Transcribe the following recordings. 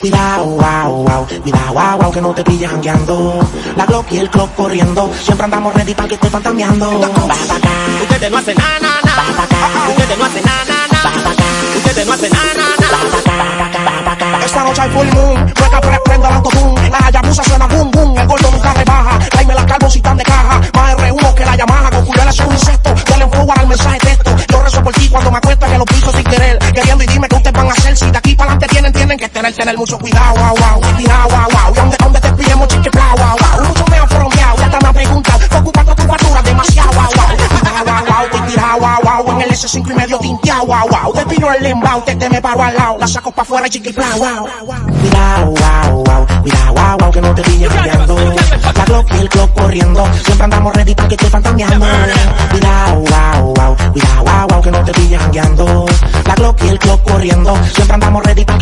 Cuidado, wow, wow, cuidado, wow, wow, que no te pilles jangueando. La Glock y el clock corriendo, siempre andamos ready para que esté fantameando. Va pa' acá, Ustedes no hacen nada, nada, va pa' acá, Ustedes no hacen nada, tener, mucho cuidado, wow, wow. Cuidado, wow, wow. ¿Y dónde te pillemos, chique, bla, wow, wow. Me han fronteado y hasta me han preguntado. ¿Qué ocupa tu factura? Demasiado, wow, wow. Wow, wow. Tirado, wow, wow. En el S5 y medio tinteado, wow, wow. Te piro el embao, te, te me paro al lado. La saco pa' afuera, chique, bla, wow. Cuidado, wow, wow, cuidado, wow, wow, que no te pilles jangueando. La Glock y el clock corriendo, siempre andamos ready para que esté fantameando. Cuidado, wow, wow, cuidado, wow, wow, que no te pilles jangueando. La Glock y el clock corriendo, siempre andamos ready para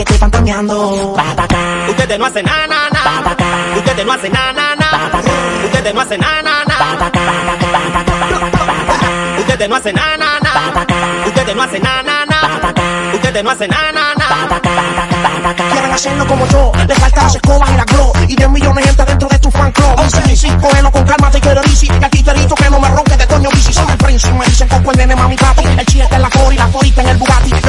Ustedes no hacen nada, pa' acá, Ustedes no hacen pa' acá, Ustedes no hacen va pa' acá. Ustedes no hacen nada, pa' acá, Ustedes no hacen nada, pa' acá, Ustedes no hacen va pa' acá. Quieren hacerlo como yo, le faltan las escobas y la glow. Y 10 millones de gente dentro de tu fan club. Dicen y sí, cógelo con calma, te quiero easy. Y aquí te que no me ronque de Toño Bici. Soy el príncipe, me dicen coco el nene mami papi El chiste en la y la forita en el Bugatti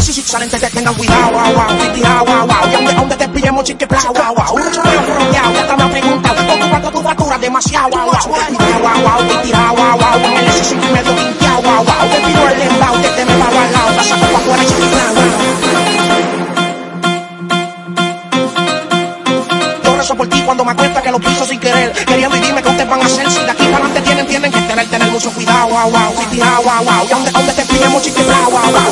sí, si salen te tengan cuidado, wow Y tirado, wow, wow Y donde, donde te pillemos chique, bla, wow, wow Mucho me han fronteado, y hasta me han preguntado ¿Cuánto tu factura? Demasiado, wow Tirado, wow, wow, y tirado, wow, wow En el S5 y medio tinteado, wow, wow Te pido el embao, te, te me paro al lado La saco pa' afuera, chique, bla, wow Yo rezo por ti cuando me acuesta que lo piso sin querer. Queriendo y dime qué ustedes van a hacer. Si de aquí para adelante tienen, tienen que tener, tener mucho cuidado, wow. Y tirado, wow, wow. Y donde, donde te pillemos, wow, wow. Mucho